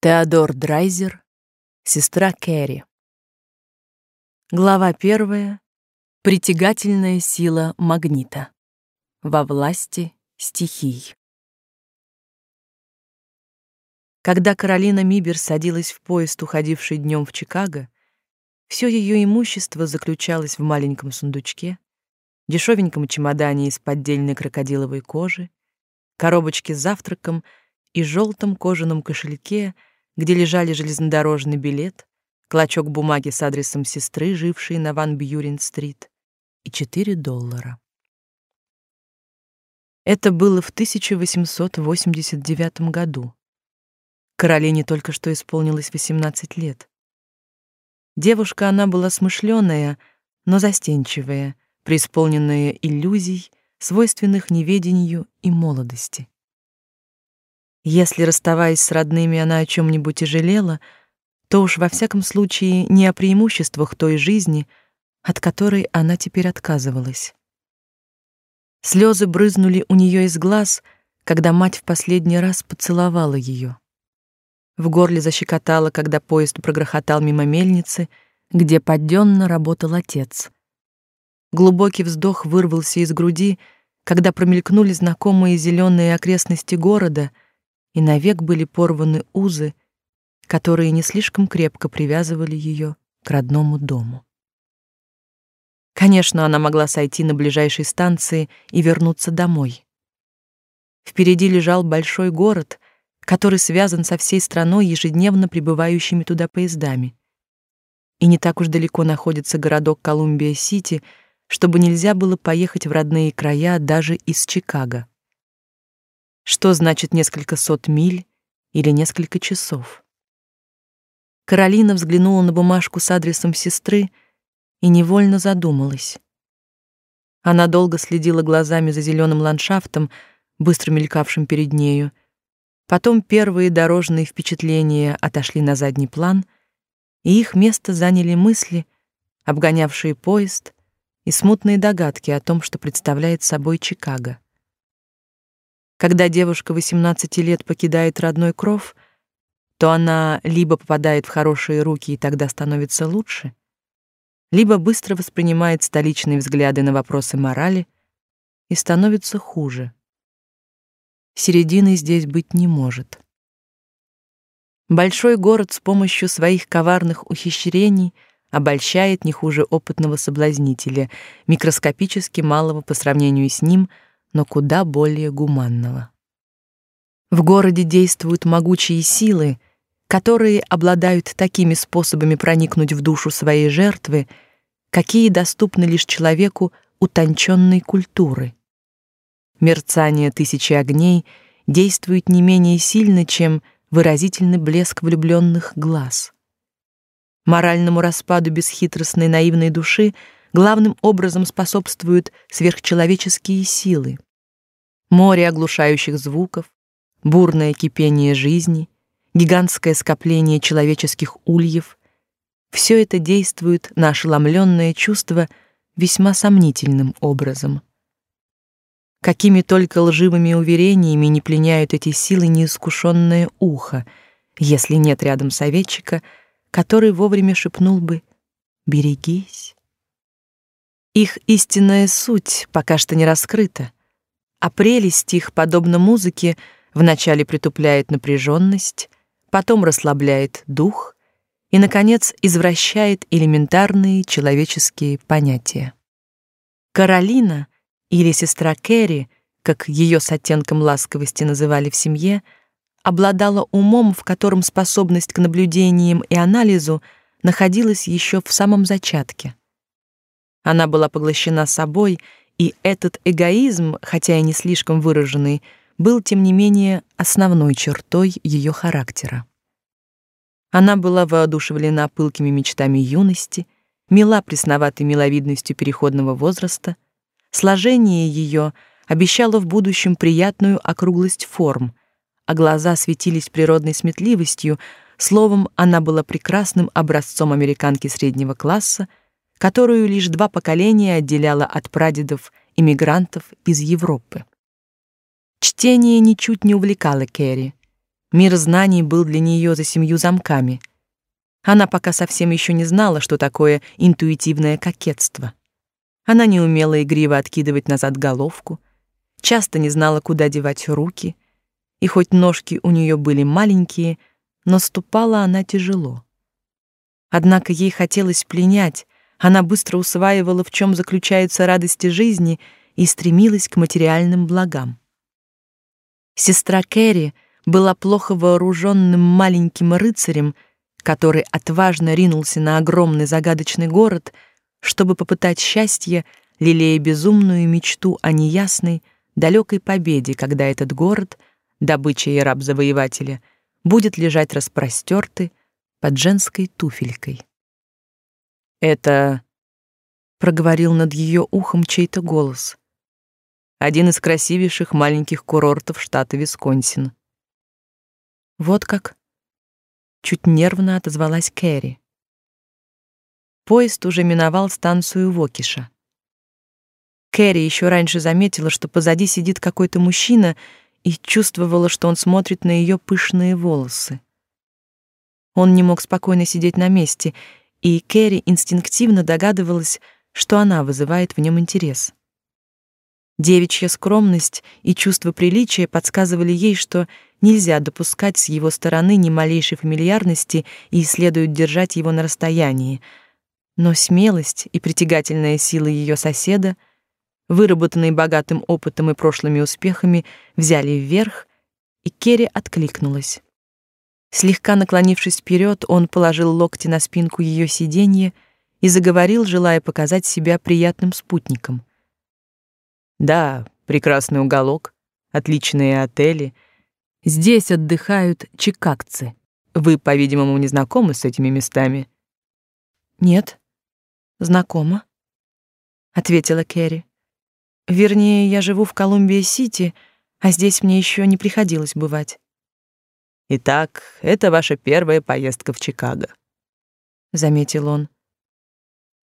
Теодор Драйзер, сестра Кэрри. Глава первая. Притягательная сила магнита. Во власти стихий. Когда Каролина Мибер садилась в поезд, уходивший днем в Чикаго, все ее имущество заключалось в маленьком сундучке, дешевеньком чемодане из поддельной крокодиловой кожи, коробочке с завтраком и желтом кожаном кошельке — где лежали железнодорожный билет, клочок бумаги с адресом сестры, жившей на Ван Бьюрин-стрит, и 4 доллара. Это было в 1889 году. Каролине только что исполнилось 18 лет. Девушка она была смышленая, но застенчивая, преисполненная иллюзий, свойственных неведению и молодости. Если, расставаясь с родными, она о чем нибудь и жалела, то уж во всяком случае не о преимуществах той жизни, от которой она теперь отказывалась. Слезы брызнули у нее из глаз, когда мать в последний раз поцеловала ее. В горле защекотало, когда поезд прогрохотал мимо мельницы, где подденно работал отец. Глубокий вздох вырвался из груди, когда промелькнули знакомые зеленые окрестности города — и навек были порваны узы, которые не слишком крепко привязывали ее к родному дому. Конечно, она могла сойти на ближайшей станции и вернуться домой. Впереди лежал большой город, который связан со всей страной ежедневно прибывающими туда поездами. И не так уж далеко находится городок Колумбия-Сити, чтобы нельзя было поехать в родные края даже из Чикаго. Что значит несколько сот миль или несколько часов? Каролина взглянула на бумажку с адресом сестры и невольно задумалась. Она долго следила глазами за зеленым ландшафтом, быстро мелькавшим перед нею. Потом первые дорожные впечатления отошли на задний план, и их место заняли мысли, обгонявшие поезд, и смутные догадки о том, что представляет собой Чикаго. Когда девушка 18 лет покидает родной кров, то она либо попадает в хорошие руки и тогда становится лучше, либо быстро воспринимает столичные взгляды на вопросы морали и становится хуже. Середины здесь быть не может. Большой город с помощью своих коварных ухищрений обольщает не хуже опытного соблазнителя, микроскопически малого по сравнению с ним — но куда более гуманного. В городе действуют могучие силы, которые обладают такими способами проникнуть в душу своей жертвы, какие доступны лишь человеку утонченной культуры. Мерцание тысячи огней действует не менее сильно, чем выразительный блеск влюбленных глаз. Моральному распаду бесхитростной наивной души — главным образом способствуют сверхчеловеческие силы. Море оглушающих звуков, бурное кипение жизни, гигантское скопление человеческих ульев — все это действует на ошеломленное чувство весьма сомнительным образом. Какими только лживыми уверениями не пленяют эти силы неискушенное ухо, если нет рядом советчика, который вовремя шепнул бы «берегись». Их истинная суть пока что не раскрыта, а прелесть их, подобно музыке, вначале притупляет напряженность, потом расслабляет дух и, наконец, извращает элементарные человеческие понятия. Каролина или сестра Кэрри, как ее с оттенком ласковости называли в семье, обладала умом, в котором способность к наблюдениям и анализу находилась еще в самом зачатке. Она была поглощена собой, и этот эгоизм, хотя и не слишком выраженный, был тем не менее основной чертой ее характера. Она была воодушевлена пылкими мечтами юности, мила пресноватой миловидностью переходного возраста. Сложение ее обещало в будущем приятную округлость форм, а глаза светились природной сметливостью, словом, она была прекрасным образцом американки среднего класса, которую лишь два поколения отделяло от прадедов иммигрантов из Европы. Чтение ничуть не увлекало Кэрри. Мир знаний был для нее за семью замками. Она пока совсем еще не знала, что такое интуитивное кокетство. Она не умела игриво откидывать назад головку, часто не знала, куда девать руки, и хоть ножки у нее были маленькие, но ступала она тяжело. Однако ей хотелось пленять, она быстро усваивала, в чем заключаются радости жизни, и стремилась к материальным благам. Сестра Кэрри — была плохо вооруженным маленьким рыцарем, который отважно ринулся на огромный загадочный город, чтобы попытать счастье, лелея безумную мечту о неясной, далекой победе, когда этот город, добыча и раб завоевателя, будет лежать распростертый под женской туфелькой. Это проговорил над ее ухом чей-то голос. Один из красивейших маленьких курортов штата Висконсин. Вот как. Чуть нервно отозвалась Кэрри. Поезд уже миновал станцию Вокиша. Кэрри еще раньше заметила, что позади сидит какой-то мужчина и чувствовала, что он смотрит на ее пышные волосы. Он не мог спокойно сидеть на месте, и Кэрри инстинктивно догадывалась, что она вызывает в нем интерес. Девичья скромность и чувство приличия подсказывали ей, что нельзя допускать с его стороны ни малейшей фамильярности и следует держать его на расстоянии. Но смелость и притягательная сила ее соседа, выработанные богатым опытом и прошлыми успехами, взяли вверх, и Керри откликнулась. Слегка наклонившись вперед, он положил локти на спинку ее сиденья и заговорил, желая показать себя приятным спутником. Да, прекрасный уголок, отличные отели. Здесь отдыхают чикагцы. Вы, по-видимому, не знакомы с этими местами? Нет. Знакома, ответила Кэрри. Вернее, я живу в Колумбия-Сити, а здесь мне еще не приходилось бывать. Итак, это ваша первая поездка в Чикаго, заметил он.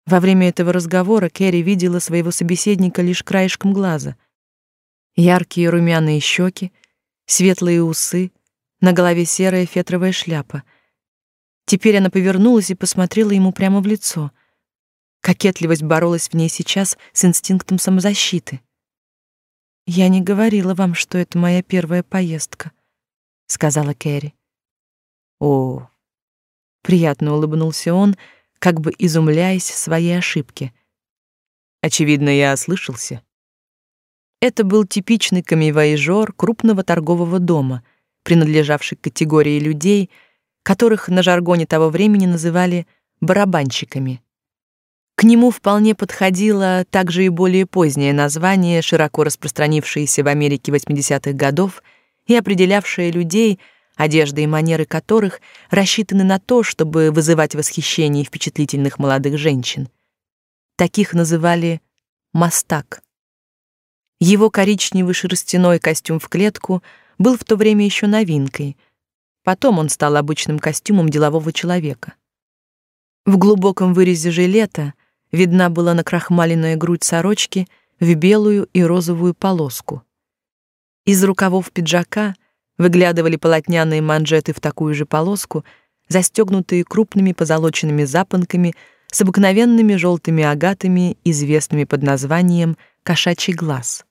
Во время этого разговора Кэрри видела своего собеседника лишь краешком глаза. Яркие румяные щеки, светлые усы, на голове серая фетровая шляпа. Теперь она повернулась и посмотрела ему прямо в лицо. Кокетливость боролась в ней сейчас с инстинктом самозащиты. «Я не говорила вам, что это моя первая поездка», — сказала Кэрри. «О!» — приятно улыбнулся он, — как бы изумляясь своей ошибке. Очевидно, я ослышался. Это был типичный камевояжёр крупного торгового дома, принадлежавший к категории людей, которых на жаргоне того времени называли барабанщиками. К нему вполне подходило также и более позднее название, широко распространившееся в Америке 80-х годов и определявшее людей — одежда и манеры которых рассчитаны на то, чтобы вызывать восхищение впечатлительных молодых женщин. Таких называли мастак. Его коричневый шерстяной костюм в клетку был в то время еще новинкой. Потом он стал обычным костюмом делового человека. В глубоком вырезе жилета видна была накрахмаленная грудь сорочки в белую и розовую полоску. Из рукавов пиджака Выглядывали полотняные манжеты в такую же полоску, застегнутые крупными позолоченными запонками с обыкновенными желтыми агатами, известными под названием «кошачий глаз».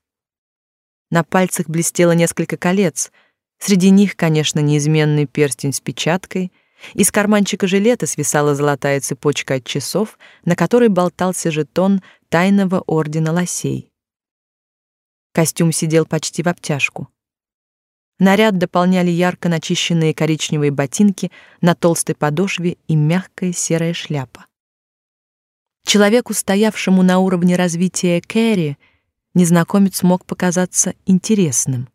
На пальцах блестело несколько колец, среди них, конечно, неизменный перстень с печаткой, из карманчика жилета свисала золотая цепочка от часов, на которой болтался жетон тайного ордена лосей. Костюм сидел почти в обтяжку. Наряд дополняли ярко начищенные коричневые ботинки на толстой подошве и мягкая серая шляпа. Человеку, стоявшему на уровне развития Кэрри, незнакомец мог показаться интересным.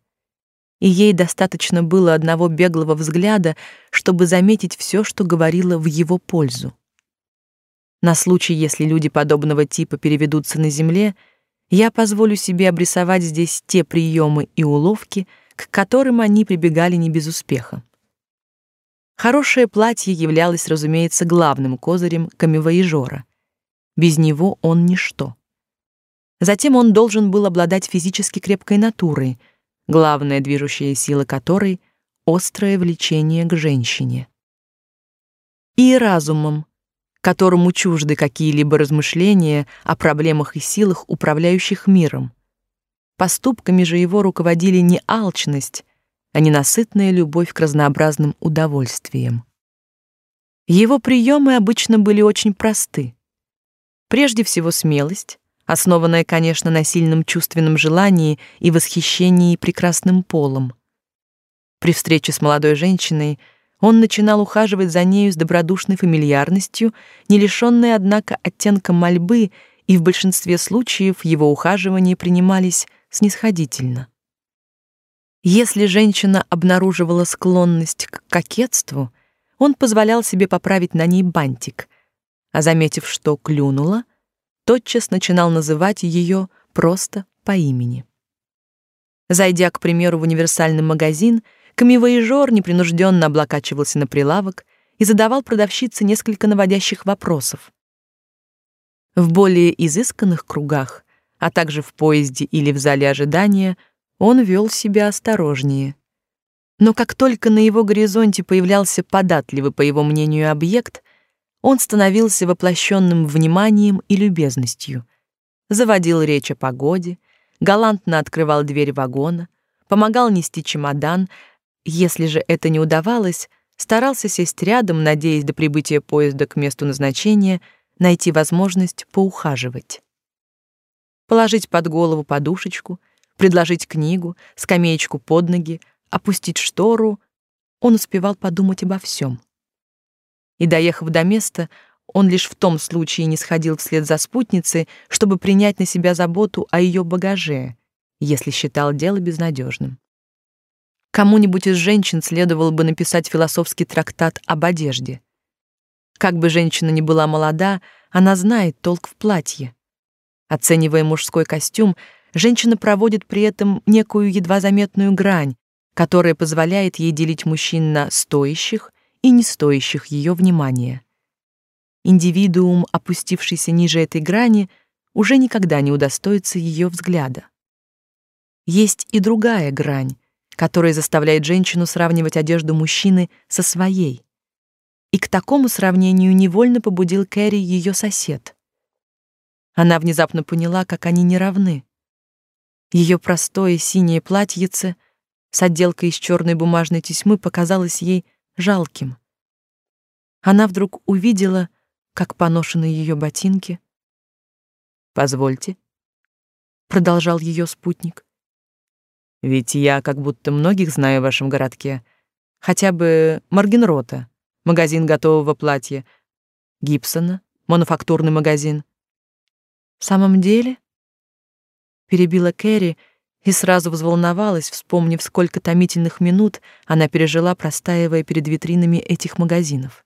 И ей достаточно было одного беглого взгляда, чтобы заметить все, что говорило в его пользу. На случай, если люди подобного типа переведутся на земле, я позволю себе обрисовать здесь те приемы и уловки, к которым они прибегали не без успеха. Хорошее платье являлось, разумеется, главным козырем камевояжора. Без него он ничто. Затем он должен был обладать физически крепкой натурой, главная движущая сила которой — острое влечение к женщине. И разумом, которому чужды какие-либо размышления о проблемах и силах, управляющих миром. Поступками же его руководили не алчность, а ненасытная любовь к разнообразным удовольствиям. Его приемы обычно были очень просты. Прежде всего смелость, основанная, конечно, на сильном чувственном желании и восхищении прекрасным полом. При встрече с молодой женщиной он начинал ухаживать за нею с добродушной фамильярностью, не лишенной, однако, оттенка мольбы, и в большинстве случаев его ухаживания принимались снисходительно. Если женщина обнаруживала склонность к кокетству, он позволял себе поправить на ней бантик, а заметив, что клюнула, тотчас начинал называть ее просто по имени. Зайдя, к примеру, в универсальный магазин, камевояжер непринужденно облокачивался на прилавок и задавал продавщице несколько наводящих вопросов. В более изысканных кругах, а также в поезде или в зале ожидания – он вел себя осторожнее. Но как только на его горизонте появлялся податливый, по его мнению, объект, он становился воплощенным вниманием и любезностью. Заводил речь о погоде, галантно открывал дверь вагона, помогал нести чемодан, если же это не удавалось, старался сесть рядом, надеясь до прибытия поезда к месту назначения найти возможность поухаживать. Положить под голову подушечку — предложить книгу, скамеечку под ноги, опустить штору, он успевал подумать обо всем. И доехав до места, он лишь в том случае не сходил вслед за спутницей, чтобы принять на себя заботу о ее багаже, если считал дело безнадежным. Кому-нибудь из женщин следовало бы написать философский трактат об одежде. Как бы женщина ни была молода, она знает толк в платье. Оценивая мужской костюм, женщина проводит при этом некую едва заметную грань, которая позволяет ей делить мужчин на стоящих и не стоящих ее внимания. Индивидуум, опустившийся ниже этой грани, уже никогда не удостоится ее взгляда. Есть и другая грань, которая заставляет женщину сравнивать одежду мужчины со своей. И к такому сравнению невольно побудил Кэрри ее сосед. Она внезапно поняла, как они не равны. Ее простое синее платьице с отделкой из черной бумажной тесьмы показалось ей жалким. Она вдруг увидела, как поношены ее ботинки. «Позвольте», — продолжал ее спутник. «Ведь я как будто многих знаю в вашем городке. Хотя бы Маргенрота, магазин готового платья, Гибсона, мануфактурный магазин». «В самом деле?» перебила Кэрри и сразу взволновалась, вспомнив, сколько томительных минут она пережила, простаивая перед витринами этих магазинов.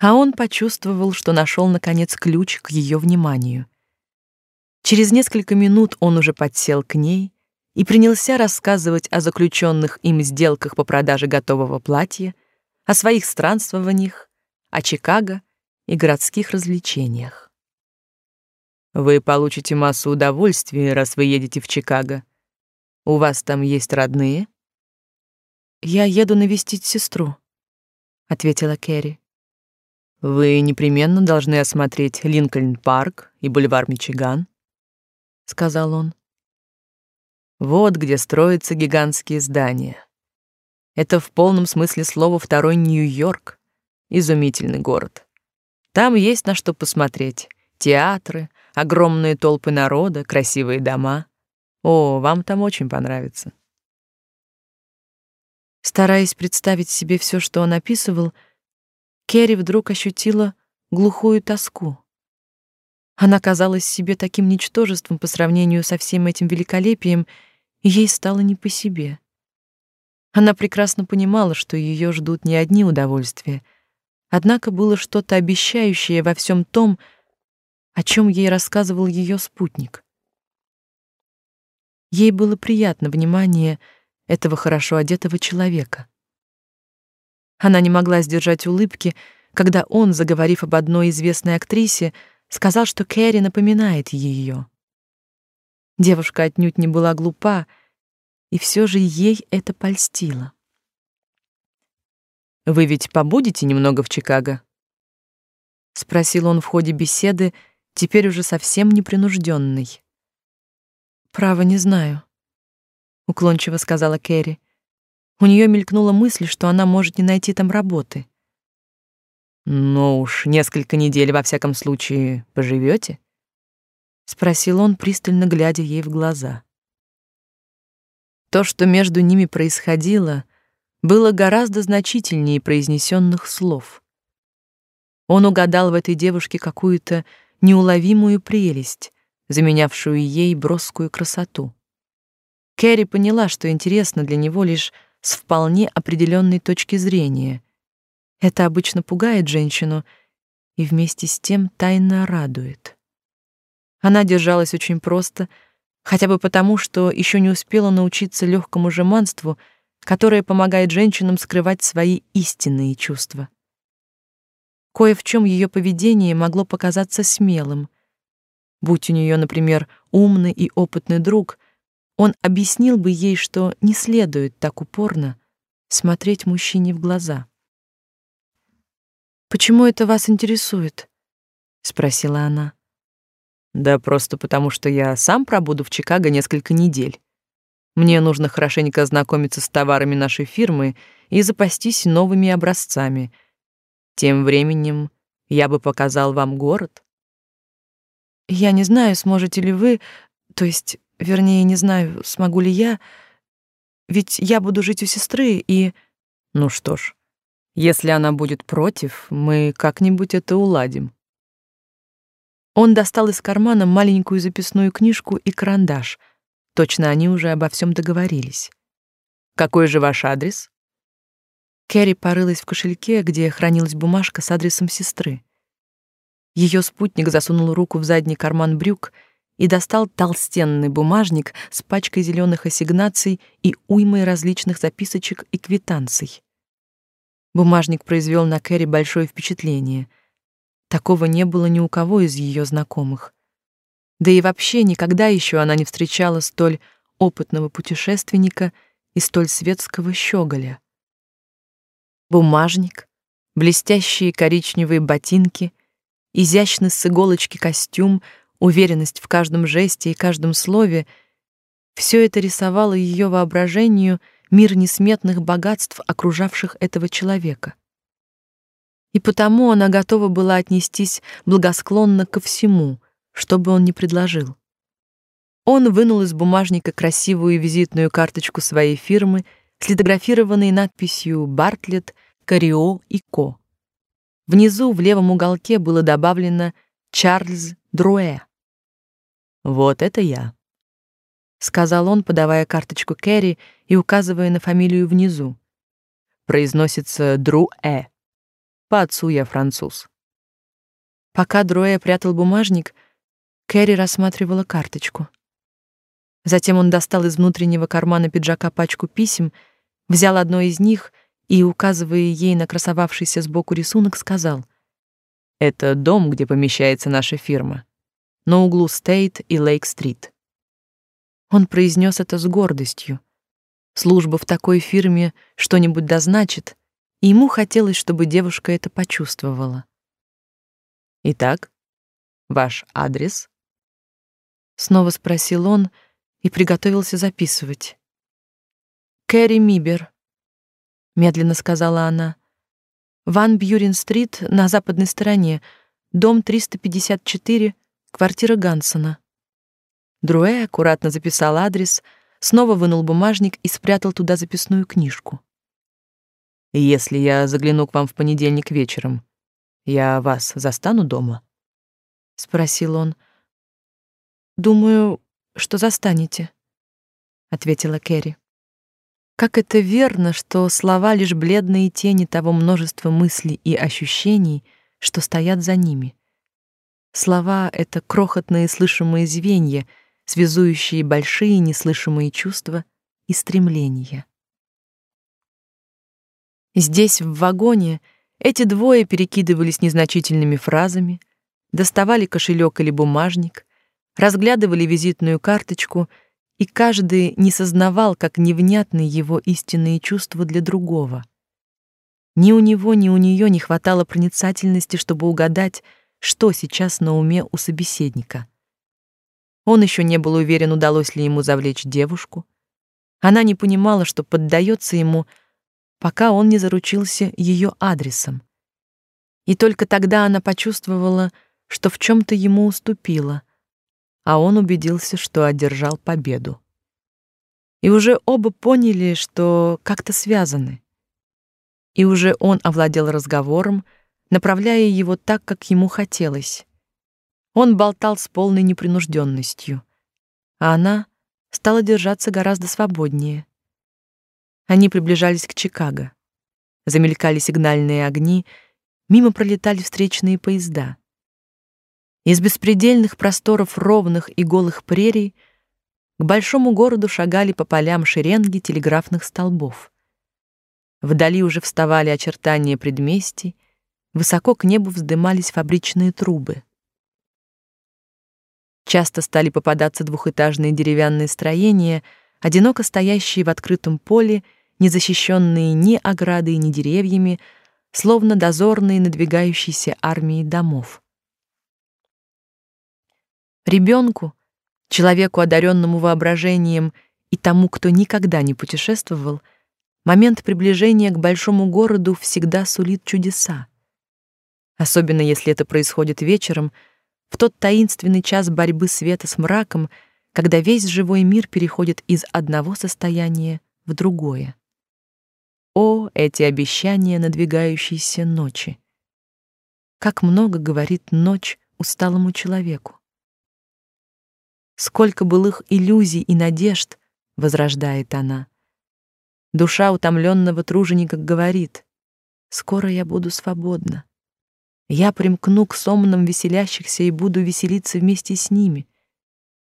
А он почувствовал, что нашел наконец ключ к ее вниманию. Через несколько минут он уже подсел к ней и принялся рассказывать о заключенных им сделках по продаже готового платья, о своих странствованиях, о Чикаго и городских развлечениях. Вы получите массу удовольствия, раз вы едете в Чикаго. У вас там есть родные? Я еду навестить сестру, ответила Кэрри. Вы непременно должны осмотреть Линкольн-парк и бульвар Мичиган, сказал он. Вот где строятся гигантские здания. Это в полном смысле слова второй Нью-Йорк, изумительный город. Там есть на что посмотреть: театры, Огромные толпы народа, красивые дома. О, вам там очень понравится. Стараясь представить себе все, что он описывал, Керри вдруг ощутила глухую тоску. Она казалась себе таким ничтожеством по сравнению со всем этим великолепием, и ей стало не по себе. Она прекрасно понимала, что ее ждут не одни удовольствия, однако было что-то обещающее во всем том, о чем ей рассказывал ее спутник. Ей было приятно внимание этого хорошо одетого человека. Она не могла сдержать улыбки, когда он, заговорив об одной известной актрисе, сказал, что Кэрри напоминает ее. Девушка отнюдь не была глупа, и все же ей это польстило. Вы ведь побудете немного в Чикаго? спросил он в ходе беседы, теперь уже совсем непринужденный. Право не знаю, уклончиво сказала Кэрри. У нее мелькнула мысль, что она может не найти там работы. Ну уж несколько недель во всяком случае поживете? спросил он, пристально глядя ей в глаза. То, что между ними происходило, было гораздо значительнее произнесенных слов. Он угадал в этой девушке какую-то неуловимую прелесть, заменявшую ей броскую красоту. Кэрри поняла, что интересно для него лишь с вполне определенной точки зрения. Это обычно пугает женщину и вместе с тем тайно радует. Она держалась очень просто, хотя бы потому, что еще не успела научиться легкому жеманству, которое помогает женщинам скрывать свои истинные чувства. Кое в чем ее поведение могло показаться смелым. Будь у нее, например, умный и опытный друг, он объяснил бы ей, что не следует так упорно смотреть мужчине в глаза. Почему это вас интересует? спросила она. Да просто потому, что я сам пробуду в Чикаго несколько недель. Мне нужно хорошенько ознакомиться с товарами нашей фирмы и запастись новыми образцами. Тем временем я бы показал вам город. Я не знаю, сможете ли вы, то есть, вернее, не знаю, смогу ли я, ведь я буду жить у сестры и Ну что ж, если она будет против, мы как-нибудь это уладим. Он достал из кармана маленькую записную книжку и карандаш. Точно они уже обо всем договорились. Какой же ваш адрес? Кэрри порылась в кошельке, где хранилась бумажка с адресом сестры. Ее спутник засунул руку в задний карман брюк и достал толстенный бумажник с пачкой зеленых ассигнаций и уймой различных записочек и квитанций. Бумажник произвел на Кэрри большое впечатление. Такого не было ни у кого из ее знакомых. Да и вообще никогда еще она не встречала столь опытного путешественника и столь светского щеголя. Бумажник, блестящие коричневые ботинки, изящный с иголочки костюм, уверенность в каждом жесте и каждом слове — все это рисовало ее воображению мир несметных богатств, окружавших этого человека. И потому она готова была отнестись благосклонно ко всему, что бы он ни предложил. Он вынул из бумажника красивую визитную карточку своей фирмы с литографированной надписью «Бартлетт, Карио и Ко». Внизу в левом уголке было добавлено Чарльз Друэ. Вот это я, сказал он, подавая карточку Кэрри и указывая на фамилию внизу. Произносится Друэ. По отцу я француз. Пока Друэ прятал бумажник, Кэрри рассматривала карточку. Затем он достал из внутреннего кармана пиджака пачку писем, взял одно из них и, указывая ей на красовавшийся сбоку рисунок, сказал: "Это дом, где помещается наша фирма, на углу Стейт и Лейк-стрит". Он произнес это с гордостью. Служба в такой фирме что-нибудь дозначит, и ему хотелось, чтобы девушка это почувствовала. Итак, ваш адрес? Снова спросил он и приготовился записывать. Кэрри Мибер, медленно сказала она. Ван Бьюрин-стрит на западной стороне, дом 354, квартира Гансона. Друэ аккуратно записал адрес, снова вынул бумажник и спрятал туда записную книжку. Если я загляну к вам в понедельник вечером, я вас застану дома? спросил он. Думаю, что застанете, ответила Кэрри. Как это верно, что слова лишь бледные тени того множества мыслей и ощущений, что стоят за ними. Слова это крохотные слышимые звенья, связующие большие неслышимые чувства и стремления. Здесь в вагоне эти двое перекидывались незначительными фразами, доставали кошелек или бумажник, разглядывали визитную карточку — и каждый не сознавал, как невнятны его истинные чувства для другого. Ни у него, ни у нее не хватало проницательности, чтобы угадать, что сейчас на уме у собеседника. Он еще не был уверен, удалось ли ему завлечь девушку. Она не понимала, что поддается ему, пока он не заручился ее адресом. И только тогда она почувствовала, что в чем то ему уступила, а он убедился, что одержал победу. И уже оба поняли, что как-то связаны. И уже он овладел разговором, направляя его так, как ему хотелось. Он болтал с полной непринужденностью, а она стала держаться гораздо свободнее. Они приближались к Чикаго. Замелькали сигнальные огни, мимо пролетали встречные поезда. Из беспредельных просторов ровных и голых прерий к большому городу шагали по полям шеренги телеграфных столбов. Вдали уже вставали очертания предместий, высоко к небу вздымались фабричные трубы. Часто стали попадаться двухэтажные деревянные строения, одиноко стоящие в открытом поле, не защищенные ни оградой, ни деревьями, словно дозорные надвигающейся армии домов. Ребенку, человеку, одаренному воображением, и тому, кто никогда не путешествовал, момент приближения к большому городу всегда сулит чудеса. Особенно если это происходит вечером, в тот таинственный час борьбы света с мраком, когда весь живой мир переходит из одного состояния в другое. О, эти обещания надвигающейся ночи! Как много говорит ночь усталому человеку. Сколько былых иллюзий и надежд возрождает она. Душа утомленного труженика говорит: "Скоро я буду свободна. Я примкну к сомнам веселящихся и буду веселиться вместе с ними.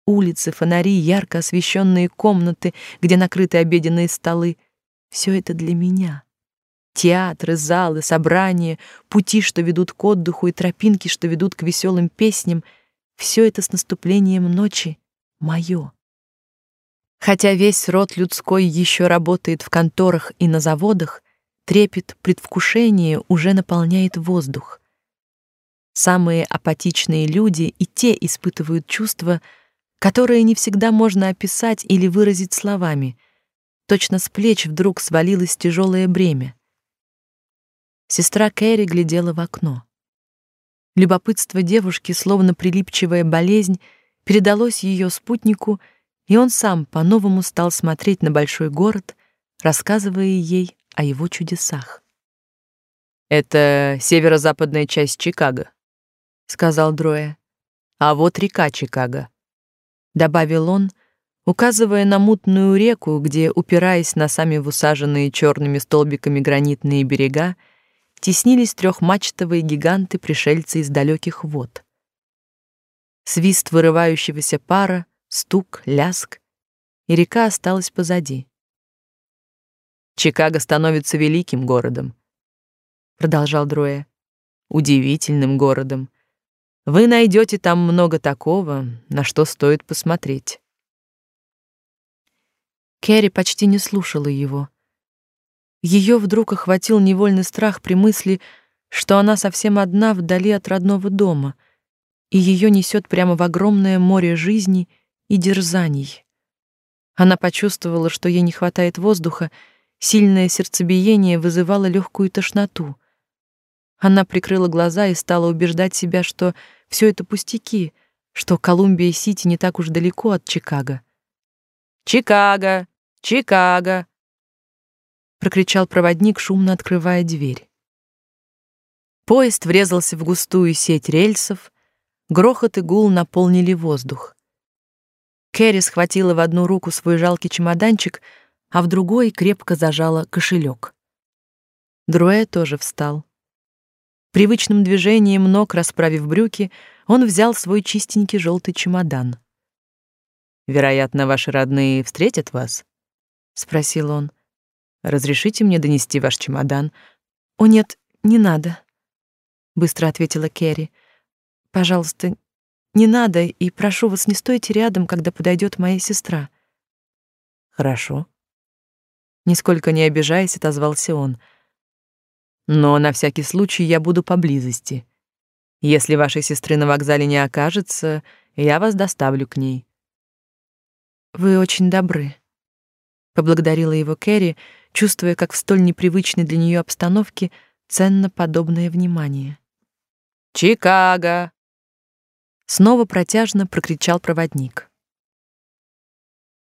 Улицы, фонари, ярко освещенные комнаты, где накрыты обеденные столы все это для меня. Театры, залы, собрания, пути, что ведут к отдыху, и тропинки, что ведут к веселым песням все это с наступлением ночи мое. Хотя весь род людской еще работает в конторах и на заводах, трепет предвкушения уже наполняет воздух. Самые апатичные люди и те испытывают чувства, которые не всегда можно описать или выразить словами. Точно с плеч вдруг свалилось тяжелое бремя. Сестра Кэрри глядела в окно. Любопытство девушки, словно прилипчивая болезнь, передалось ее спутнику, и он сам по-новому стал смотреть на большой город, рассказывая ей о его чудесах. Это северо-западная часть Чикаго, сказал Дроя. А вот река Чикаго, добавил он, указывая на мутную реку, где, упираясь на сами усаженные черными столбиками гранитные берега, теснились трехмачтовые гиганты-пришельцы из далеких вод. Свист вырывающегося пара, стук, ляск, и река осталась позади. Чикаго становится великим городом, продолжал Дроя. Удивительным городом. Вы найдете там много такого, на что стоит посмотреть. Кэрри почти не слушала его. Ее вдруг охватил невольный страх при мысли, что она совсем одна вдали от родного дома, и ее несет прямо в огромное море жизни и дерзаний. Она почувствовала, что ей не хватает воздуха, сильное сердцебиение вызывало легкую тошноту. Она прикрыла глаза и стала убеждать себя, что все это пустяки, что Колумбия-Сити не так уж далеко от Чикаго. «Чикаго! Чикаго!» прокричал проводник, шумно открывая дверь. Поезд врезался в густую сеть рельсов, грохот и гул наполнили воздух. Кэрри схватила в одну руку свой жалкий чемоданчик, а в другой крепко зажала кошелек. Друэ тоже встал. Привычным движением ног, расправив брюки, он взял свой чистенький желтый чемодан. Вероятно, ваши родные встретят вас, спросил он. Разрешите мне донести ваш чемодан? О нет, не надо, быстро ответила Кэрри. Пожалуйста, не надо и прошу вас, не стойте рядом, когда подойдет моя сестра. Хорошо. Нисколько не обижаясь, отозвался он. Но на всякий случай я буду поблизости. Если вашей сестры на вокзале не окажется, я вас доставлю к ней. Вы очень добры, поблагодарила его Кэрри, чувствуя, как в столь непривычной для нее обстановке ценно подобное внимание. Чикаго. Снова протяжно прокричал проводник.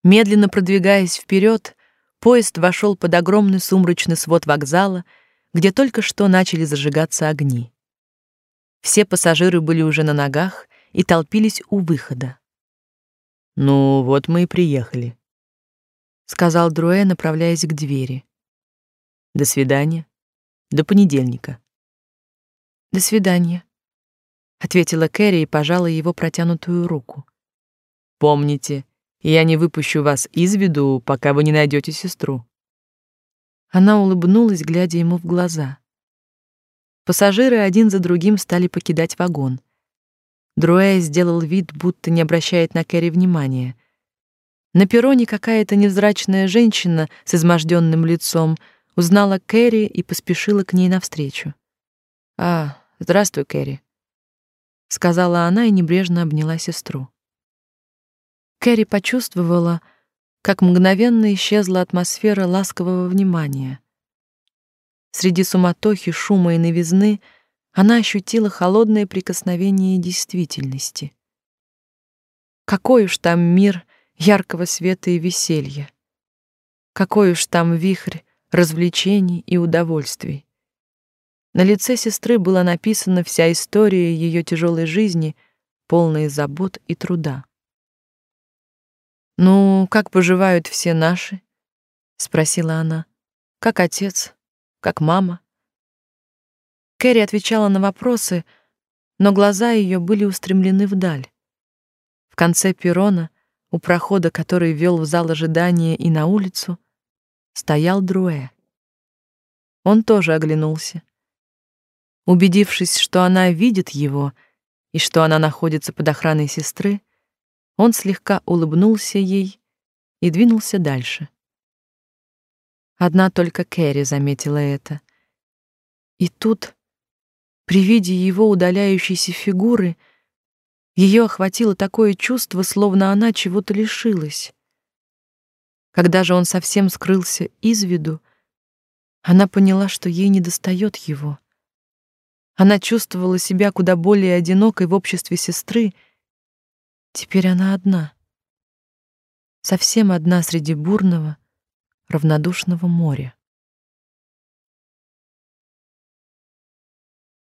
Медленно продвигаясь вперед, поезд вошел под огромный сумрачный свод вокзала, где только что начали зажигаться огни. Все пассажиры были уже на ногах и толпились у выхода. Ну, вот мы и приехали, сказал Друэ, направляясь к двери. До свидания. До понедельника. До свидания, ответила Кэрри и пожала его протянутую руку. Помните, я не выпущу вас из виду, пока вы не найдете сестру. Она улыбнулась, глядя ему в глаза. Пассажиры один за другим стали покидать вагон. Друэ сделал вид, будто не обращает на Кэрри внимания. На перроне какая-то невзрачная женщина с изможденным лицом узнала Кэрри и поспешила к ней навстречу. «А, здравствуй, Кэрри», — сказала она и небрежно обняла сестру. Кэрри почувствовала, как мгновенно исчезла атмосфера ласкового внимания. Среди суматохи, шума и новизны она ощутила холодное прикосновение действительности. Какой уж там мир яркого света и веселья. Какой уж там вихрь развлечений и удовольствий. На лице сестры была написана вся история ее тяжелой жизни, полная забот и труда. «Ну, как поживают все наши?» — спросила она. «Как отец? Как мама?» Кэрри отвечала на вопросы, но глаза ее были устремлены вдаль. В конце перрона, у прохода, который вел в зал ожидания и на улицу, стоял Друэ. Он тоже оглянулся. Убедившись, что она видит его и что она находится под охраной сестры, он слегка улыбнулся ей и двинулся дальше. Одна только Кэрри заметила это. И тут, при виде его удаляющейся фигуры, ее охватило такое чувство, словно она чего-то лишилась. Когда же он совсем скрылся из виду, она поняла, что ей недостает его. Она чувствовала себя куда более одинокой в обществе сестры, Теперь она одна. Совсем одна среди бурного, равнодушного моря.